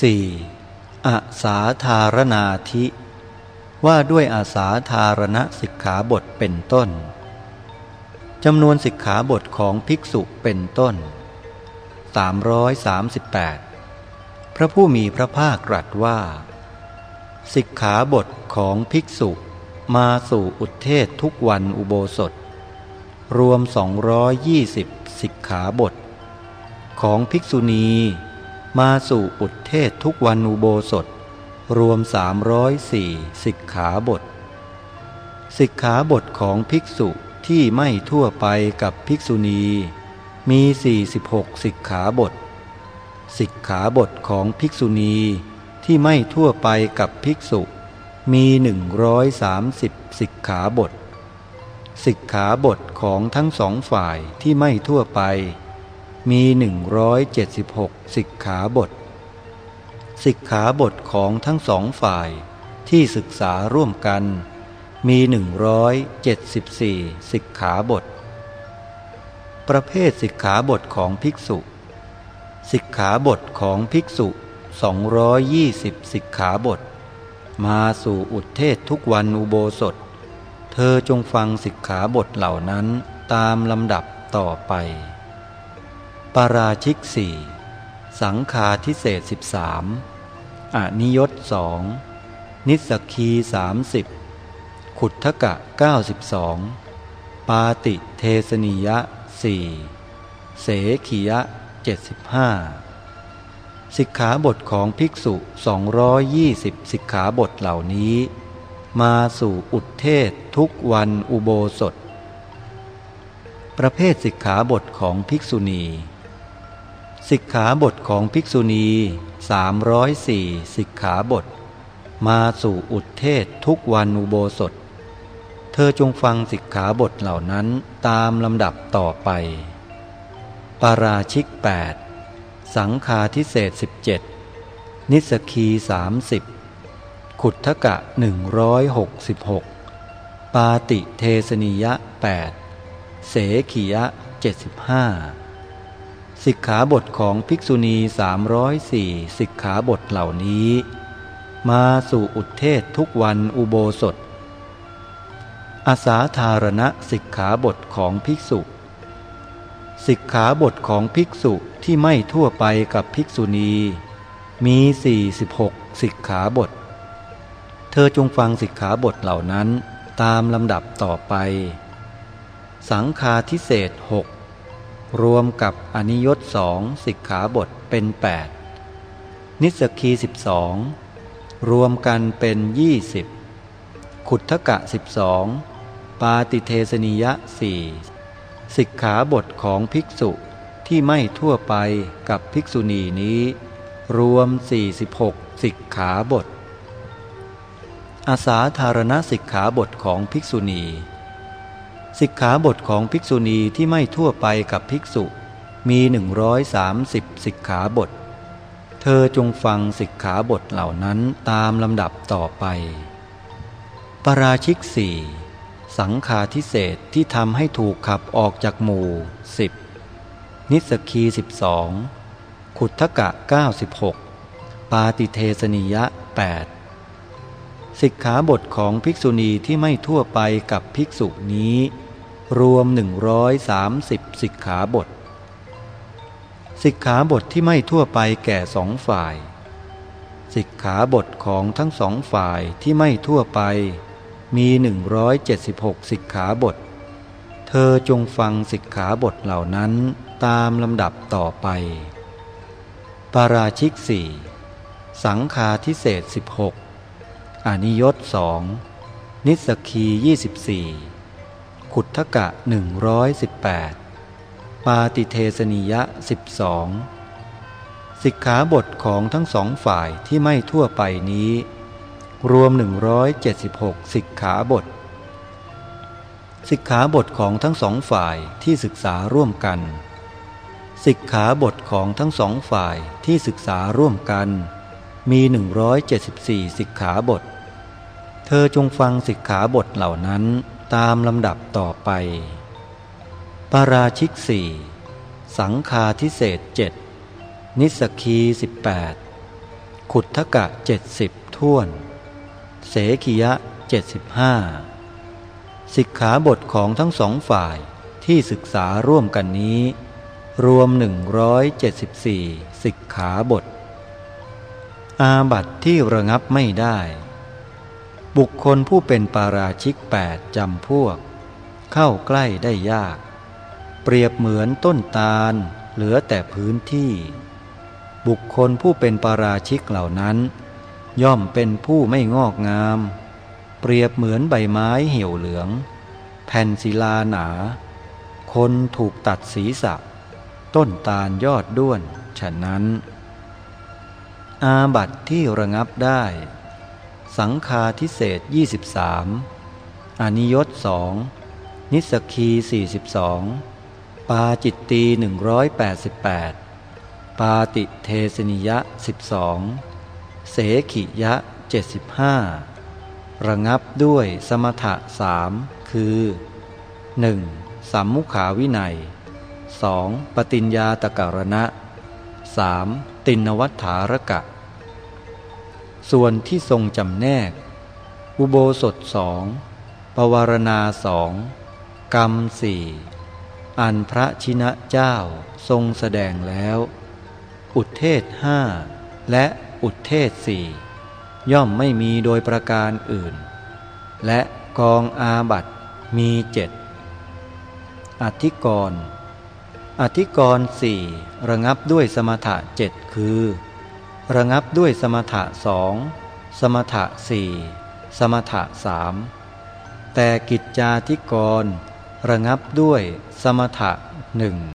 4. อาสาธารณาธิ ว่าด้วยอาสาธารณสิกขาบทเป็นต้นจำนวนสิกขาบทของภิกษุเป็นต้น 338 พระผู้มีพระภาคตรัสว่า สิกขาบทของภิกษุมาสู่อุทเทศทุกวันอุโบสถ รวม 220 สิกขาบท ของภิกษุณี มาสู่อุทเทศทุกวันอุโบสถ รวม 304 สิกขาบท สิกขาบทของภิกษุที่ไม่ทั่วไปกับภิกษุณี มี 46 สิกขาบท สิกขาบทของภิกษุณีที่ไม่ทั่วไปกับภิกษุ มี 130 สิกขาบท สิกขาบทของทั้งสองฝ่ายที่ไม่ทั่วไป มี 176 สิกขาบท สิกขาบทของทั้งสองฝ่ายที่ศึกษาร่วมกัน มีหนึ่งร้อยเจ็ดสิบสี่สิกขาบท ประเภทสิกขาบทของภิกษุ สิกขาบทของภิกษุสองร้อยยี่สิบสิกขาบท มาสู่อุทเทศทุกวันอุโบสถ เธอจงฟังสิกขาบทเหล่านั้นตามลำดับต่อไป ปาราชิกสี่สังคาทิเศษสิบสามอนิยตสองนิสกีสามสิบขุทธกะ92ปาติเทสนิยะสี่เสขียะ75สิกขาบทของภิกษุ220สิกขาบทเหล่านี้ มาสู่อุทเทศทุกวันอุโบสถ ประเภทสิกขาบทของภิกษุณี สิกขาบทของภิกษุณี 304 สิกขาบท มาสู่อุทเทศทุกวันอุโบสถ เธอจงฟังสิกขาบทเหล่านั้นตามลำดับต่อไป ปาราชิก 8 สังคาทิเศษ 17 นิสกี 30 ขุทธกะ 166 ปาติเทสนิยะ 8 เสขียะ 75 สิกขาบทของภิกษุณี 304 สิกขาบทเหล่านี้ มาสู่อุทเทศทุกวันอุโบสถ อาสาธารณสิกขาบทของภิกษุ สิกขาบทของภิกษุที่ไม่ทั่วไปกับภิกษุณี มี 46 สิกขาบท เธอจงฟังสิกขาบทเหล่านั้นตามลำดับต่อไป สังคาทิเศษหก รวมกับอนิยตสองสิกขาบทเป็น 8 นิสกีสิบองรวมกันเป็นยี่สิบขุทธกะสิบองปาติเทสนิยะสี่สิกขาบทของภิกษุที่ไม่ทั่วไปกับภิกษุณีนี้ รวม 46 สิกขาบท อาสาธารณสิกขาบทของภิกษุณี สิกขาบทของภิกษุณีที่ไม่ทั่วไปกับภิกษุ มี 130 สิกขาบท เธอจงฟังสิกขาบทเหล่านั้นตามลำดับต่อไป ปราชิกสี่สังคาทิเศษที่ทำให้ถูกขับออกจากหมู่ 10 นิสกี12 ขุทธกะ 96 ปาติเทสนิยะ 8 สิกขาบทของภิกษุณีที่ไม่ทั่วไปกับภิกษุนี้ รวม 130 สิกขาบท สิกขาบทที่ไม่ทั่วไปแก่สองฝ่าย สิกขาบทของทั้งสองฝ่ายที่ไม่ทั่วไป มี 176 สิกขาบท เธอจงฟังสิกขาบทเหล่านั้นตามลำดับต่อไป ปาราชิกสี่สังคาทิเศษ 16 อนิยตสองนิสกี 24 ขุทธกะ 118 ปาติเทสนิยะ 12 สิกขาบทของทั้งสองฝ่ายที่ไม่ทั่วไปนี้ รวม 176 สิกขาบท สิกขาบทของทั้งสองฝ่ายที่ศึกษาร่วมกัน สิกขาบทของทั้งสองฝ่ายที่ศึกษาร่วมกัน มี 174 สิกขาบท เธอจงฟังสิกขาบทเหล่านั้น ตามลำดับต่อไป ปาราชิกสี่สังคาทิเศษเจ็ดนิสกี18ขุทธกะเจ็ดสิบท่วน เสขียะเจ็ดสิบห้าสิกขาบทของทั้งสองฝ่ายที่ศึกษาร่วมกันนี้ รวม 174 สิกขาบท อาบัตที่ระงับไม่ได้ บุคคลผู้เป็นปาราชิกแปดจำพวก เข้าใกล้ได้ยาก เปรียบเหมือนต้นตาลเหลือแต่พื้นที่ บุคคลผู้เป็นปาราชิกเหล่านั้น ย่อมเป็นผู้ไม่งอกงาม เปรียบเหมือนใบไม้เหี่ยวเหลือง แผ่นศิลาหนา คนถูกตัดศีรษะ ต้นตาลยอดด้วน ฉะนั้น อาบัตที่ระงับได้ สังคาทิเศษ23อนิยตสองนิสกี42 ปาจิตตี188 ปาติเทสนิยะ 12 เสขิยะ 75 ระงับด้วยสมถะสามคือ 1. สัมมุขาวินัย 2. ปฏิญญาตการณะ 3. ตินวัฏฐารกะ ส่วนที่ทรงจำแนก อุโบสถสองปวารณาสองกรรมสี่อันพระชินะเจ้าทรงแสดงแล้ว อุทเทศห้าและอุทเทศสี่ย่อมไม่มีโดยประการอื่น และกองอาบัตมีเจ็ดอธิกรณ์อธิกรณ์สี่ระงับด้วยสมถะเจ็ดคือ ระงับด้วยสมถะสองสมถะสี่สมถะสามแต่กิจจาธิกร ระงับด้วยสมถะหนึ่ง